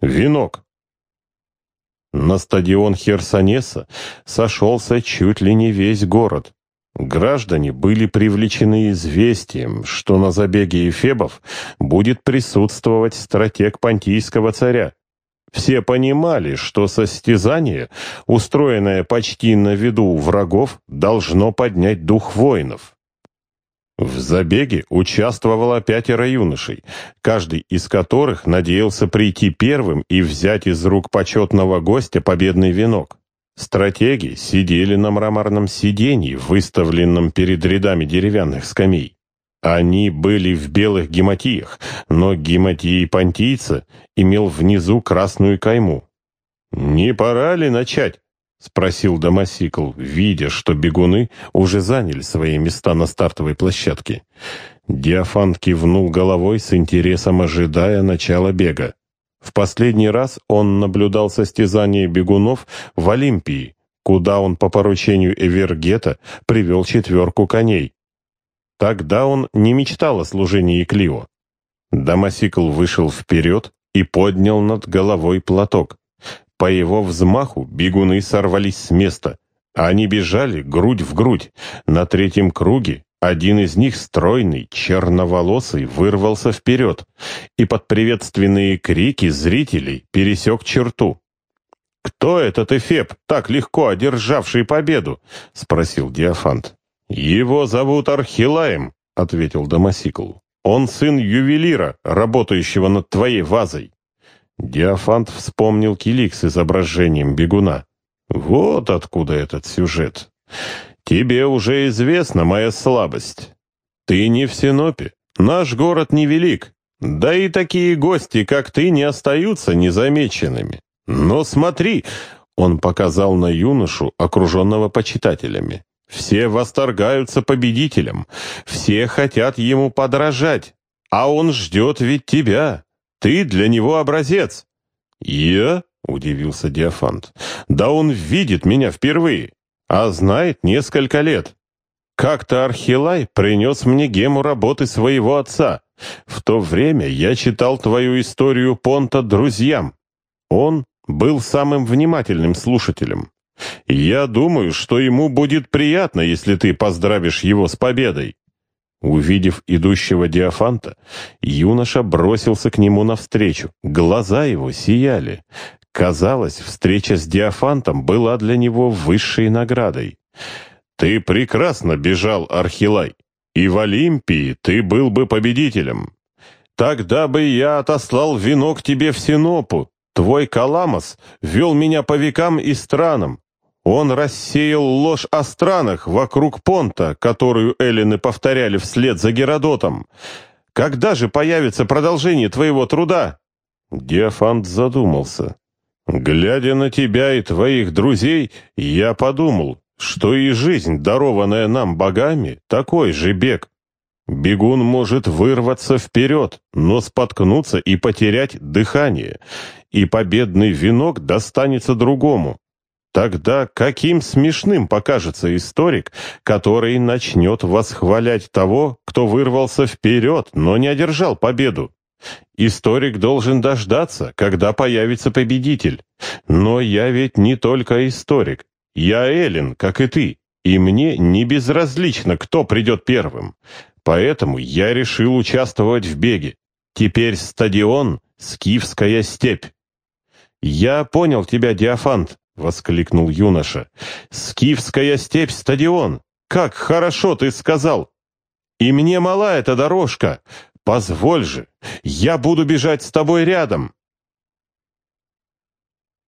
Венок. На стадион Херсонеса сошелся чуть ли не весь город. Граждане были привлечены известием, что на забеге эфебов будет присутствовать стратег понтийского царя. Все понимали, что состязание, устроенное почти на виду врагов, должно поднять дух воинов. В забеге участвовало пятеро юношей, каждый из которых надеялся прийти первым и взять из рук почетного гостя победный венок. Стратеги сидели на мраморном сиденье, выставленном перед рядами деревянных скамей. Они были в белых гематиях, но гематии понтийца имел внизу красную кайму. «Не пора ли начать?» — спросил Домосикл, видя, что бегуны уже заняли свои места на стартовой площадке. Диафант кивнул головой с интересом, ожидая начала бега. В последний раз он наблюдал состязание бегунов в Олимпии, куда он по поручению Эвергета привел четверку коней. Тогда он не мечтал о служении Клио. Домосикл вышел вперед и поднял над головой платок. По его взмаху бегуны сорвались с места. Они бежали грудь в грудь. На третьем круге один из них, стройный, черноволосый, вырвался вперед и под приветственные крики зрителей пересек черту. «Кто этот Эфеб, так легко одержавший победу?» — спросил Диафант. «Его зовут Архилаем», — ответил Домосикл. «Он сын ювелира, работающего над твоей вазой». Диафант вспомнил килик с изображением бегуна. «Вот откуда этот сюжет. Тебе уже известна моя слабость. Ты не в Синопе. Наш город невелик. Да и такие гости, как ты, не остаются незамеченными. Но смотри!» Он показал на юношу, окруженного почитателями. «Все восторгаются победителем. Все хотят ему подражать. А он ждет ведь тебя. Ты для него образец». «Я?» — удивился Диафант. «Да он видит меня впервые, а знает несколько лет. Как-то Архилай принес мне гему работы своего отца. В то время я читал твою историю Понта друзьям. Он был самым внимательным слушателем. Я думаю, что ему будет приятно, если ты поздравишь его с победой. Увидев идущего Диафанта, юноша бросился к нему навстречу. Глаза его сияли. Казалось, встреча с Диафантом была для него высшей наградой. «Ты прекрасно бежал, Архилай, и в Олимпии ты был бы победителем. Тогда бы я отослал венок тебе в Синопу. Твой Каламос вел меня по векам и странам. Он рассеял ложь о странах вокруг понта, которую эллины повторяли вслед за Геродотом. Когда же появится продолжение твоего труда?» Диафант задумался. «Глядя на тебя и твоих друзей, я подумал, что и жизнь, дарованная нам богами, такой же бег. Бегун может вырваться вперед, но споткнуться и потерять дыхание, и победный венок достанется другому. Тогда каким смешным покажется историк, который начнет восхвалять того, кто вырвался вперед, но не одержал победу? Историк должен дождаться, когда появится победитель. Но я ведь не только историк. Я Эллен, как и ты, и мне не безразлично, кто придет первым. Поэтому я решил участвовать в беге. Теперь стадион — Скифская степь. Я понял тебя, Диафант, воскликнул юноша. «Скифская степь, стадион! Как хорошо ты сказал! И мне мала эта дорожка! Позволь же, я буду бежать с тобой рядом!»